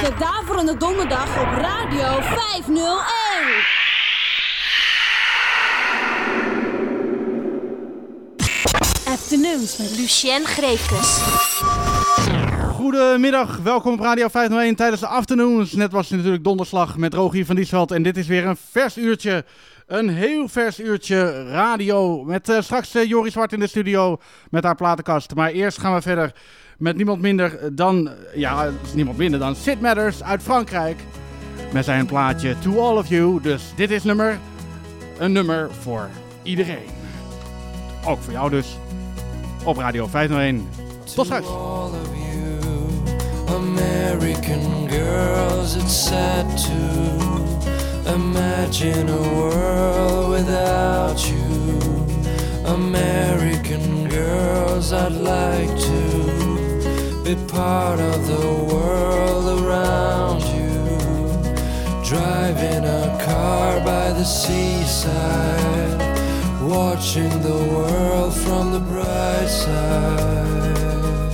de Daverende Donderdag op Radio 501. Afternoons met Lucien Greefkes. Goedemiddag, welkom op Radio 501 tijdens de afternoons. Net was het natuurlijk donderslag met Rogier van Diesveld en dit is weer een vers uurtje. Een heel vers uurtje radio met uh, straks uh, Joris Zwart in de studio met haar platenkast. Maar eerst gaan we verder met niemand minder dan, ja, niemand minder dan Sid Matters uit Frankrijk. Met zijn plaatje To All of You. Dus dit is nummer, een nummer voor iedereen. Ook voor jou dus. Op Radio 501. Tot straks. American girls, it's sad to imagine a world without you. American girls, I'd like to be part of the world around you. Driving a car by the seaside, watching the world from the bright side.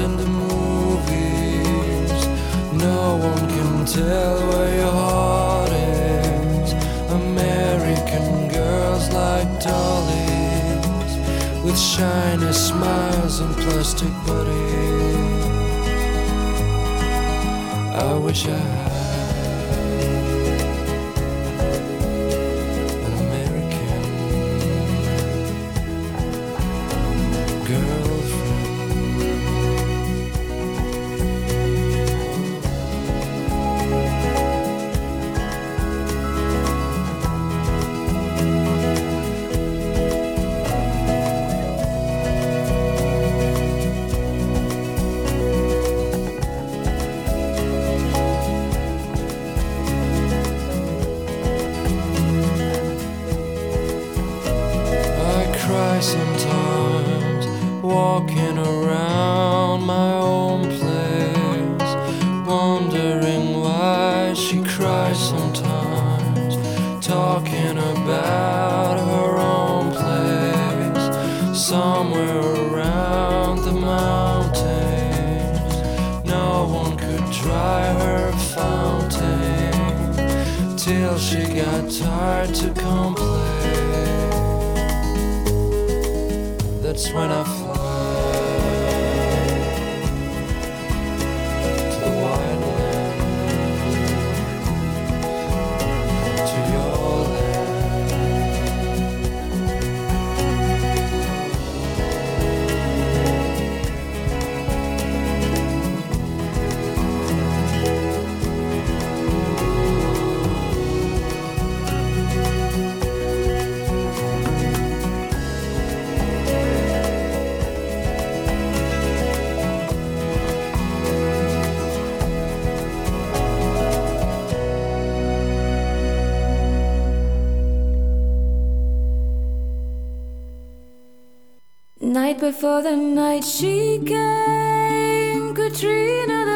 In the movies. No one can tell where your heart is. American girls like dollies with shiny smiles and plastic bodies. I wish I before the night she came, Katrina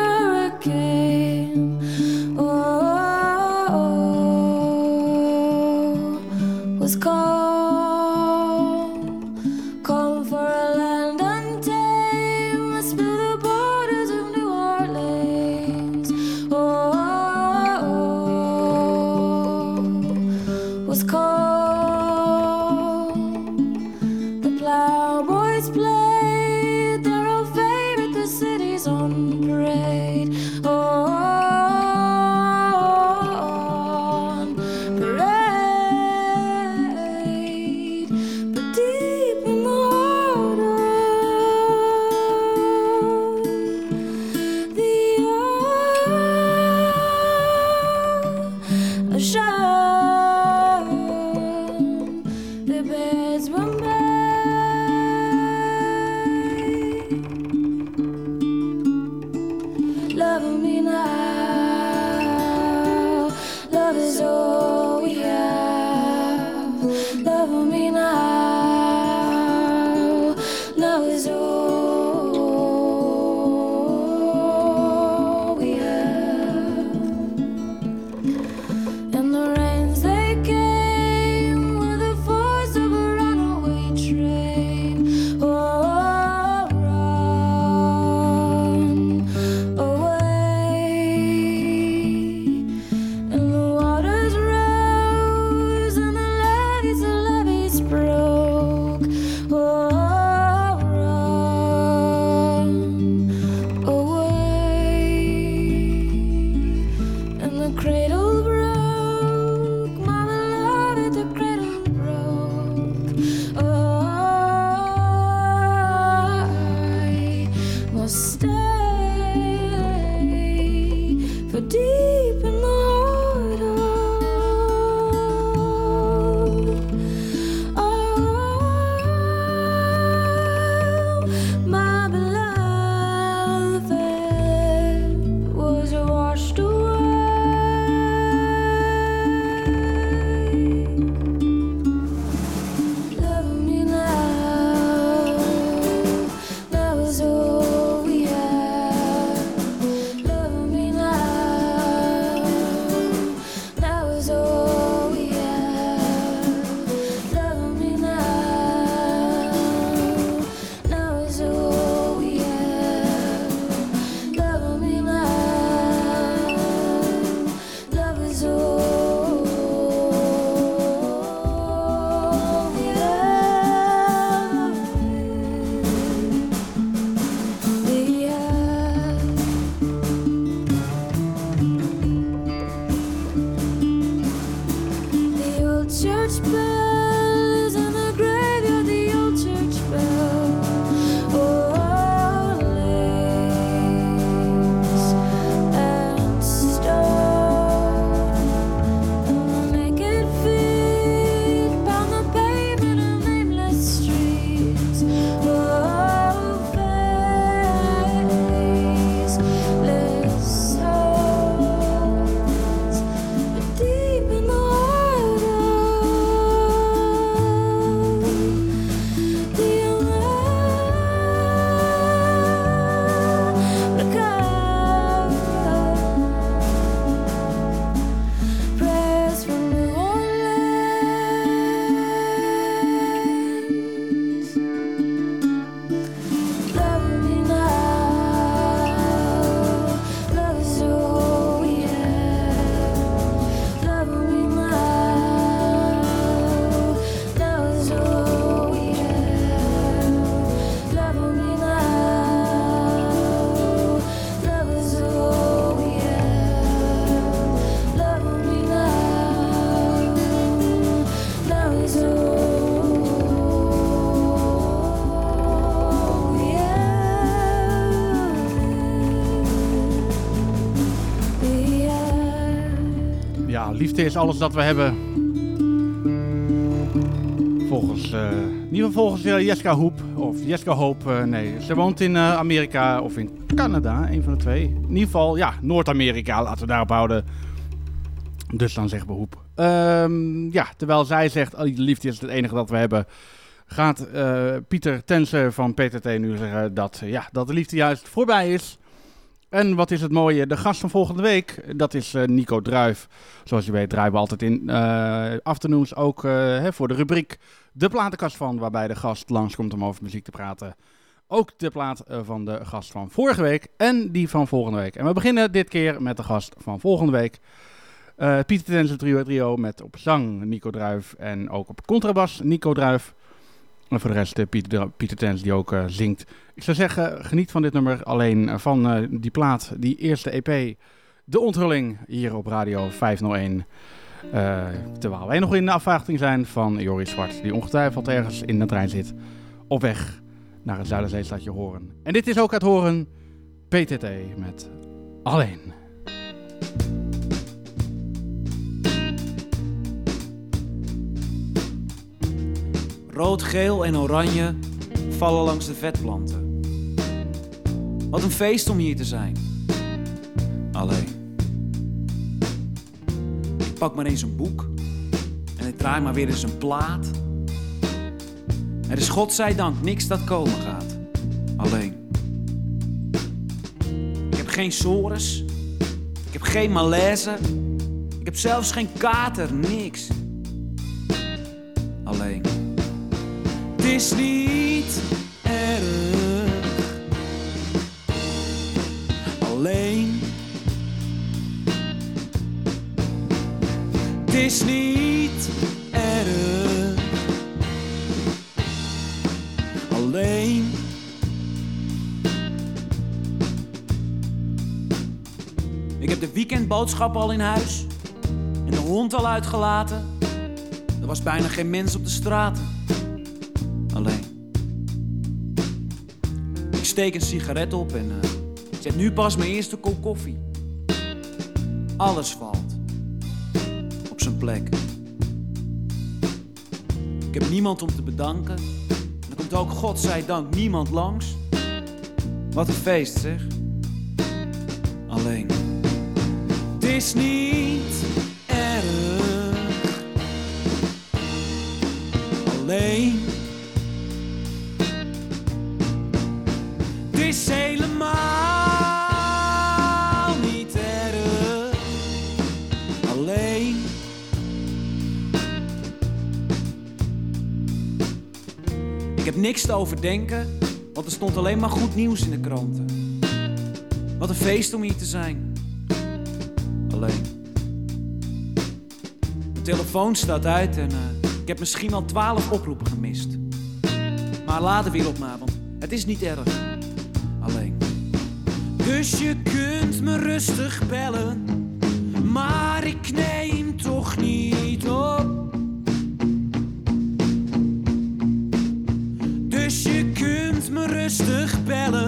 Ja, liefde is alles dat we hebben. Volgens, eh, in ieder geval volgens eh, Jessica Hoop. Of Jessica Hoop, eh, nee. Ze woont in eh, Amerika of in Canada, een van de twee. In ieder geval, ja, Noord-Amerika, laten we daarop houden. Dus dan we Hoep. Ehm, ja, terwijl zij zegt, oh, liefde is het enige dat we hebben. Gaat eh, Pieter Tense van PTT nu zeggen dat, eh, ja, dat de liefde juist voorbij is. En wat is het mooie? De gast van volgende week, dat is eh, Nico Druif. Zoals je weet draaien we altijd in eh, afternoons ook eh, hè, voor de rubriek De Platenkast van, waarbij de gast langskomt om over muziek te praten. Ook de plaat van de gast van vorige week en die van volgende week. En we beginnen dit keer met de gast van volgende week. Eh, Pieter Tense trio, trio met op zang Nico Druif en ook op contrabas Nico Druif. En voor de rest eh, Pieter, Pieter Tens die ook eh, zingt. Ik zou zeggen, geniet van dit nummer. Alleen eh, van die plaat, die eerste EP. De onthulling hier op Radio 501. Eh, terwijl wij nog in de afwachting zijn van Joris Zwart. Die ongetwijfeld ergens in de trein zit. Op weg naar het Zuiderzeestadje Horen. En dit is ook het Horen PTT met Alleen. Rood, geel en oranje vallen langs de vetplanten. Wat een feest om hier te zijn. Alleen. Ik pak maar eens een boek en ik draai maar weer eens een plaat. Er is godzijdank niks dat komen gaat. Alleen. Ik heb geen sores. Ik heb geen malaise. Ik heb zelfs geen kater, niks. Is niet erg. Alleen. Het is niet erg. Alleen. Ik heb de weekendboodschappen al in huis. En de hond al uitgelaten. Er was bijna geen mens op de straten Ik steek een sigaret op en eh, zet nu pas mijn eerste kop koffie. Alles valt op zijn plek. Ik heb niemand om te bedanken. En er komt ook godzijdank niemand langs. Wat een feest zeg. Alleen. Het is niet erg. Alleen. Niks te overdenken, want er stond alleen maar goed nieuws in de kranten. Wat een feest om hier te zijn. Alleen. Mijn telefoon staat uit en eh, ik heb misschien al twaalf oproepen gemist. Maar laden weer op me, want het is niet erg. Alleen. Dus je kunt me rustig bellen, maar ik neem toch niet op. Je kunt me rustig bellen.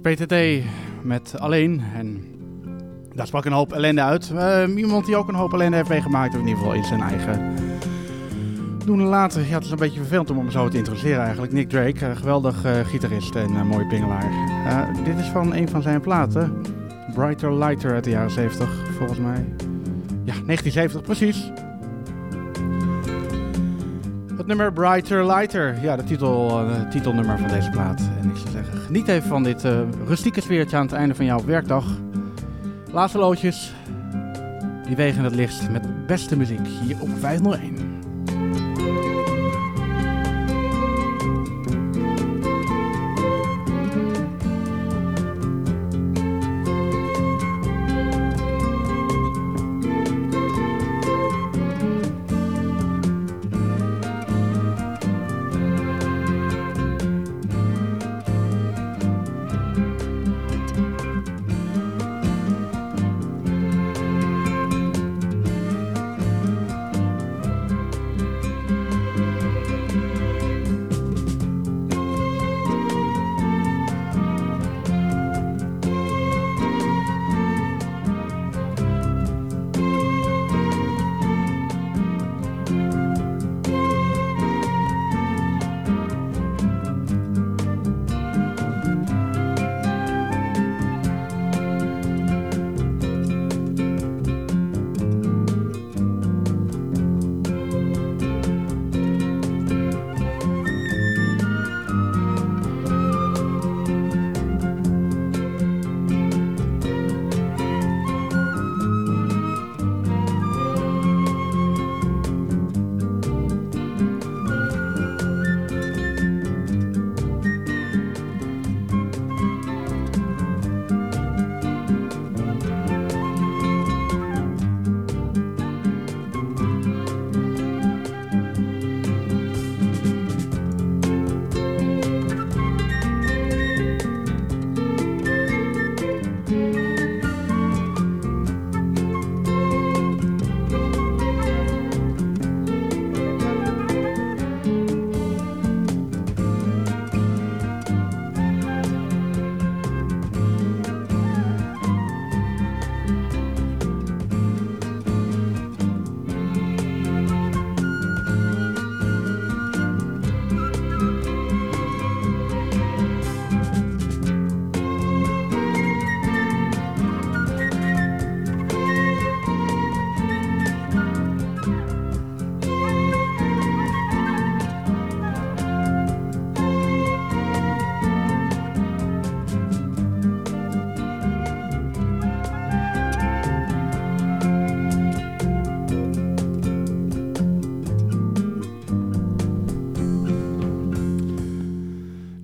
PTT met Alleen. En daar sprak een hoop ellende uit. Eh, iemand die ook een hoop ellende heeft meegemaakt, in ieder geval in zijn eigen doen en laten. Ja, het is een beetje vervelend om hem zo te introduceren eigenlijk. Nick Drake, eh, geweldig eh, gitarist en eh, mooie pingelaar. Dit is van een van zijn platen. Brighter Lighter uit de jaren 70, volgens mij. Ja, 1970 precies. Het nummer Brighter Lighter. Ja, de titel, eh, titelnummer van deze plaat. En ik zou zeggen, geniet even van dit eh, rustieke sfeertje aan het einde van jouw werkdag. Laatste loodjes. Die wegen het lichtst met beste muziek hier op 501.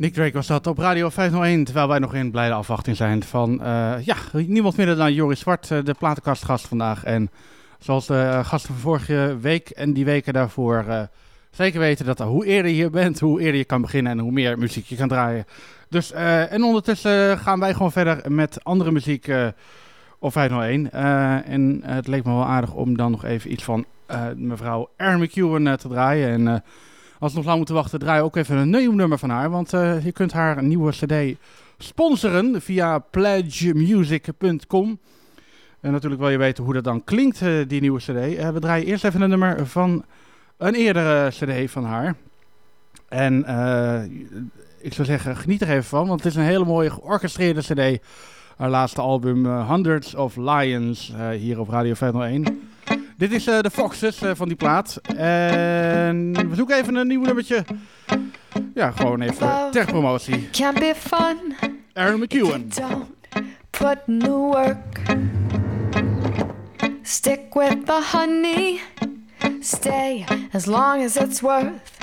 Nick Drake was dat op Radio 501, terwijl wij nog in blijde afwachting zijn van, eh, ja, niemand minder dan Joris Zwart, eh, de platenkastgast vandaag. En zoals de eh, gasten van vorige week en die weken daarvoor zeker weten dat hoe eerder je bent, hoe eerder je kan beginnen en hoe meer muziek je kan draaien. Dus, en ondertussen gaan wij gewoon verder met andere muziek op 501. Eh, en het leek me wel aardig om dan nog even iets van mevrouw Erin McEwen te draaien. En als we nog lang moeten wachten, draai ook even een nieuw nummer van haar. Want eh, je kunt haar nieuwe cd sponsoren via pledgemusic.com. En natuurlijk wil je weten hoe dat dan klinkt, eh, die nieuwe cd. Eh, we draaien eerst even een nummer van een eerdere cd van haar. En ik zou zeggen, geniet er even van, want het is een hele mooie georchestreerde cd. Haar laatste album, eh, Hundreds of Lions, eh, hier op Radio 501. Dit is eh, de Foxes van die plaat. En we zoeken even een nieuw nummertje. Ja, gewoon even ter promotie. Can be fun. Aaron McEwen. Don't put the work. Stick with the honey. Stay as long as it's worth.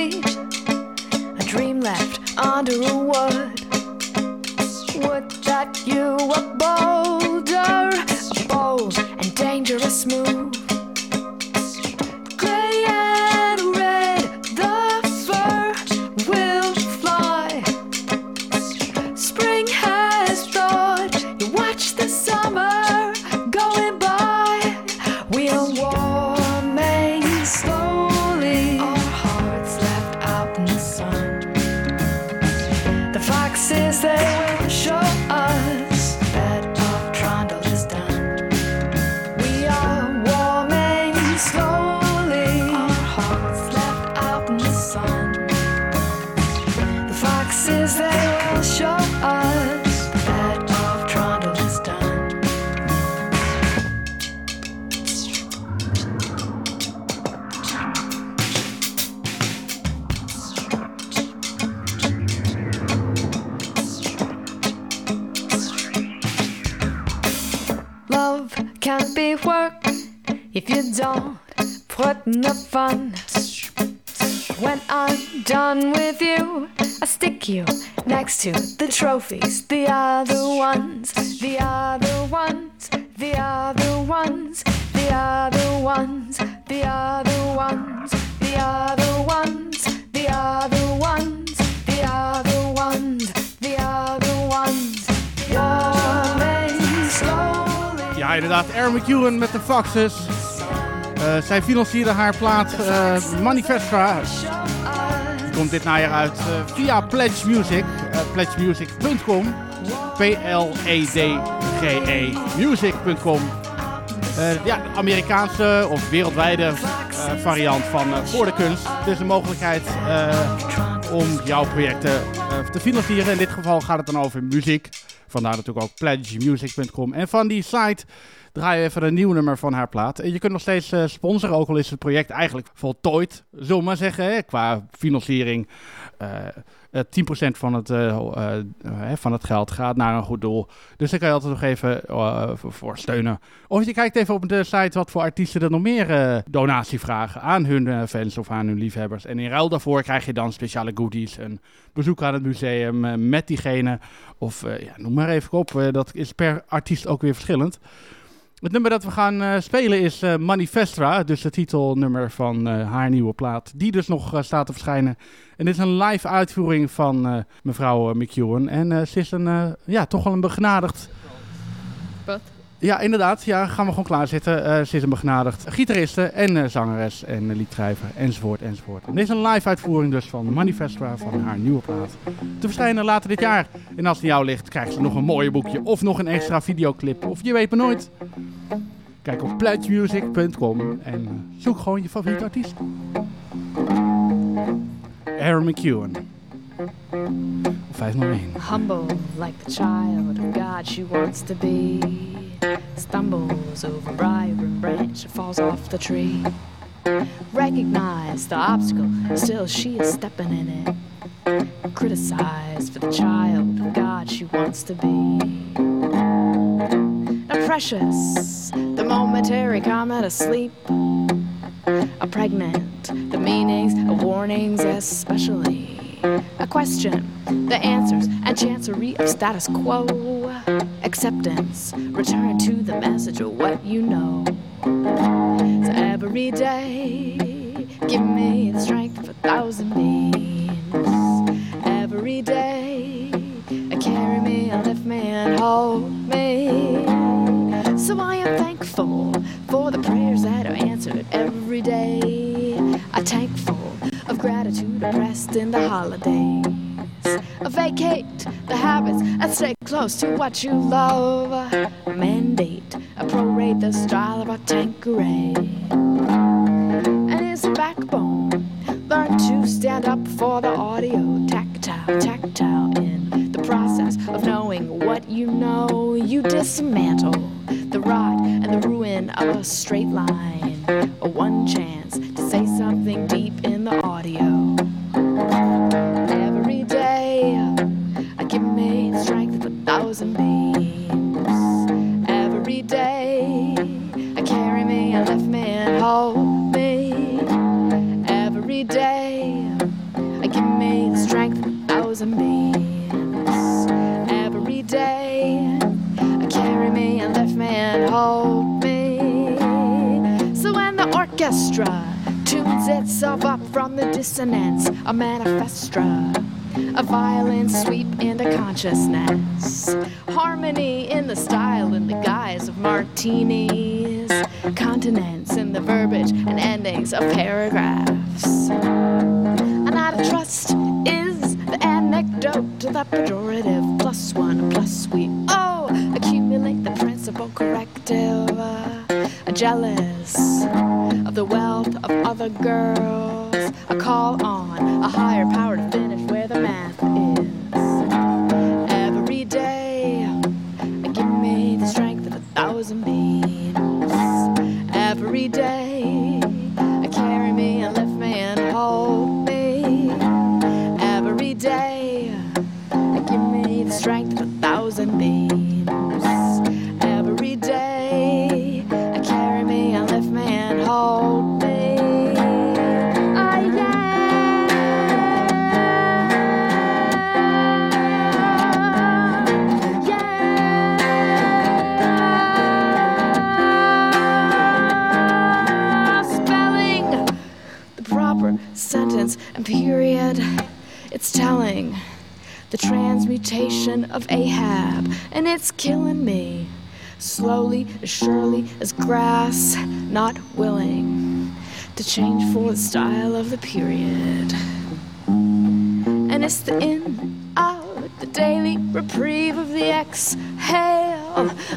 A dream left under a wood. Would that you were bolder, a bold and dangerous move. In the fun. When I'm done with you, I stick you next to the trophies, the other ones, the other ones, the other ones, the other ones, the other ones, the other ones, the other ones, the other ones, the other ones. Warming slowly. Ja, inderdaad. Aaron McEwen met de Foxes. Eh, zij financierde haar plaat eh, Manifestra. Komt dit najaar uit eh, via Pledge Music. pledgemusic.com. P-L-E-D-G-E music.com. Eh, ja, Amerikaanse of wereldwijde variant van eh, voor de kunst. Dus een mogelijkheid om jouw projecten te financieren. In dit geval gaat het dan over muziek. Vandaar natuurlijk ook pledgemusic.com. En van die site draai je even een nieuw nummer van haar plaat. En je kunt nog steeds eh, sponsoren, ook al is het project eigenlijk voltooid, zullen maar zeggen, hè, qua financiering. Eh, 10% van het, eh, eh, eh, van het geld gaat naar een goed doel. Dus daar kan je altijd nog even eh, voor- steunen. Of je kijkt even op de site wat voor artiesten er nog meer eh, donatie vragen aan hun eh, fans of aan hun liefhebbers. En in ruil daarvoor krijg je dan speciale goodies, een bezoek aan het museum eh, met diegene. Of eh, ja, noem maar even op, eh, dat is per artiest ook weer verschillend. Het nummer dat we gaan eh, spelen is eh, Manifestra, dus de titelnummer van eh, haar nieuwe plaat, die dus nog staat te verschijnen. En dit is een live uitvoering van mevrouw McEwen. En ze is een, ja, toch wel een begenadigd... Wat? Ja, inderdaad. Ja, gaan we gewoon klaarzitten. Eh ze is een begenadigd gitariste en eh, zangeres en uh, liedschrijver enzovoort enzovoort. En dit is een live uitvoering dus van Manifestra van haar nieuwe plaat. Te verschijnen later dit jaar. En als het jou ligt, krijgt ze nog een mooie boekje of nog een extra videoclip. Of je weet maar nooit. Kijk op pledgemusic.com en eh, zoek gewoon je favoriete artiest. Aaron McEwen. 501. Humble like the child of God she wants to be. Stumbles over briar and branch and falls off the tree. Recognize the obstacle, still she is stepping in it. Criticized for the child of God she wants to be. Now precious, the momentary comment of sleep. A pregnant, the meanings of warnings especially. A question, the answers, and chancery of status quo. Acceptance, return to the message of what you know. So every day, give me the strength of a thousand beams. Oppressed in the holidays. Vacate the habits and stay close to what you love. Mandate, a prorate the style of a Tanqueray. And it's backbone. Learn to stand up for the audio, tactile, tactile in the process of knowing what you know. You dismantle a violin sweep into consciousness, harmony in the style and the guise of martinis, continents it's killing me. Slowly, as surely as grass, not willing to change for the style of the period. And it's the in, out, the daily reprieve of the exhale.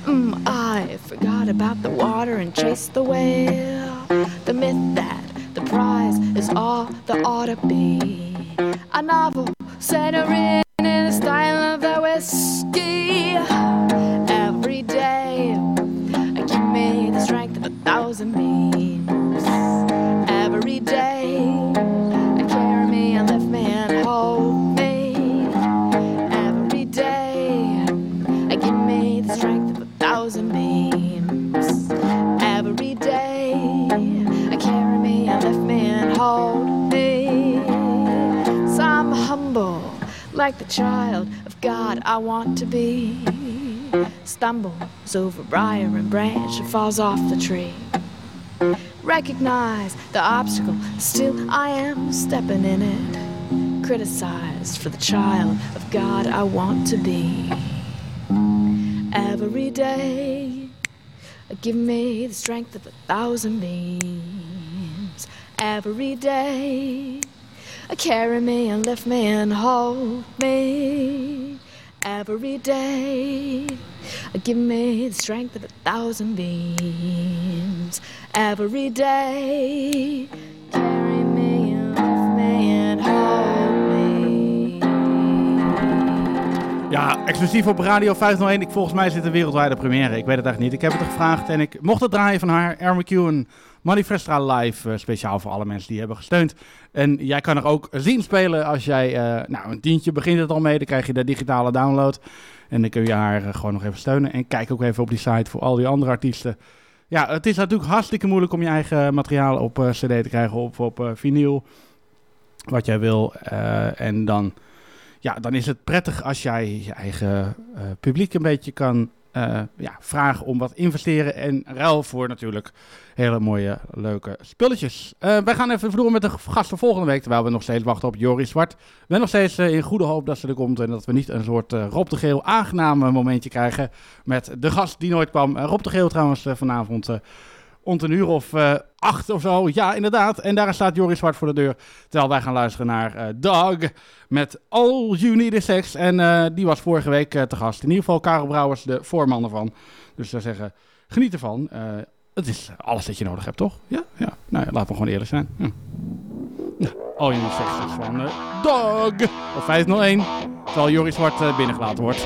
Mm, I forgot about the water and chased the whale. The myth that the prize is all there ought to be. A novel centered child of God I want to be. Stumbles over briar and branch and falls off the tree. Recognize the obstacle, still I am stepping in it. Criticized for the child of God I want to be. Every day, give me the strength of a thousand beams. Every day, carry me and lift me and hold me. Every day, give me the strength of a thousand beams. Every day, carry Ja, exclusief op Radio 501. Ik, volgens mij zit een wereldwijde première. Ik weet het echt niet. Ik heb het gevraagd en ik mocht het draaien van haar. Aaron McEwen, Manifestra Live. eh, speciaal voor alle mensen die hebben gesteund. En jij kan er ook zien spelen als jij... eh, nou, een tientje begint het al mee. Dan krijg je de digitale download. En dan kun je haar eh, gewoon nog even steunen. En kijk ook even op die site voor al die andere artiesten. Ja, het is natuurlijk hartstikke moeilijk om je eigen materiaal op cd te krijgen. Of op vinyl. Wat jij wil. En dan ja, dan is het prettig als jij je eigen eh, publiek een beetje kan eh, ja, vragen om wat investeren. En ruil voor natuurlijk hele mooie, leuke spulletjes. Eh, wij gaan even door met de gasten volgende week. Terwijl we nog steeds wachten op Joris Zwart. We nog steeds in goede hoop dat ze er komt. En dat we niet een soort Rob de Geel aangename momentje krijgen. Met de gast die nooit kwam. Rob de Geel trouwens vanavond. Rond een uur of eh, acht of zo. Ja, inderdaad. En daar staat Joris Zwart voor de deur. Terwijl wij gaan luisteren naar eh Doug met All You Need Is Sex. En eh, die was vorige week te gast. In ieder geval Karel Brouwers, de voorman ervan. Dus zou zeggen, geniet ervan. Het is alles dat je nodig hebt, toch? Ja, ja. Nou ja, laten we gewoon eerlijk zijn. Hm. All You Need Is Sex is van Doug op 501. Terwijl Joris Zwart binnengelaten wordt.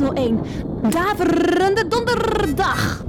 801. Daverende donderdag.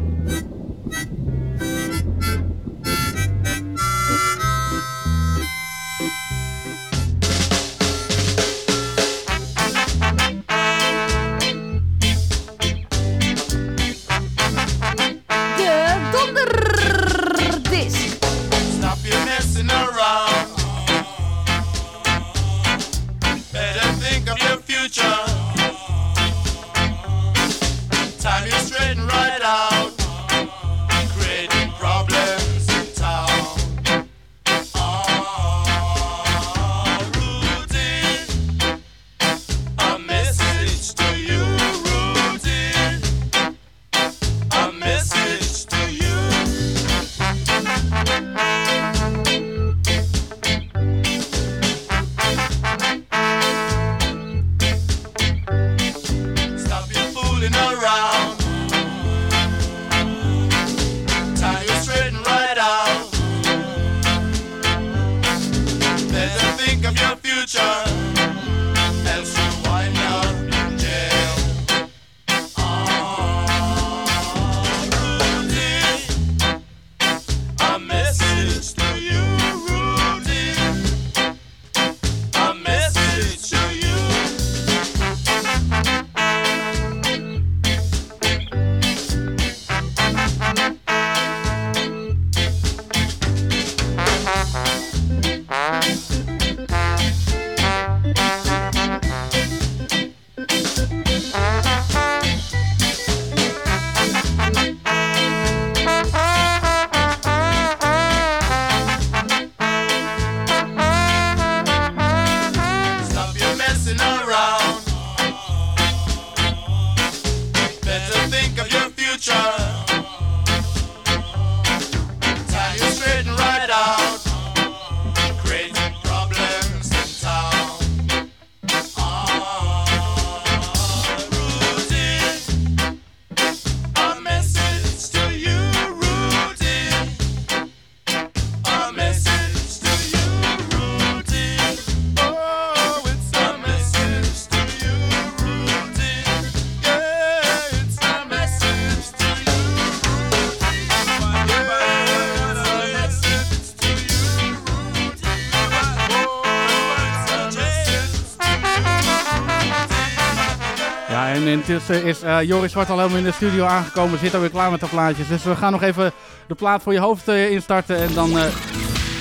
Intussen is eh, Joris Zwart al helemaal in de studio aangekomen. Zit alweer klaar met de plaatjes. Dus we gaan nog even de plaat voor je hoofd eh, instarten. En dan, eh,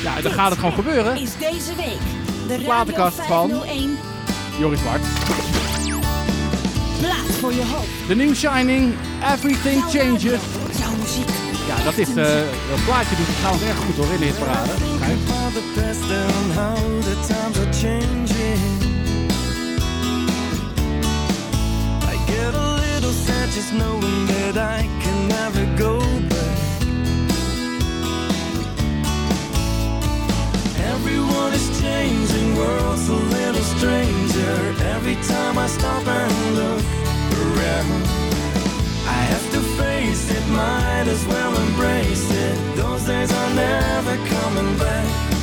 ja, dan gaat het gewoon gebeuren. Is deze week de Radio platenkast van- 501 Joris Zwart. plaat voor je hoofd. The New Shining, Everything Changes. Jouw muziek. Ja, dat is, eh dat plaatje doet het trouwens erg goed hoor in de hitparade. Kijk. Just knowing that I can never go back. Everyone is changing, world's a little stranger. Every time I stop and look around, I have to face it, might as well embrace it. Those days are never coming back.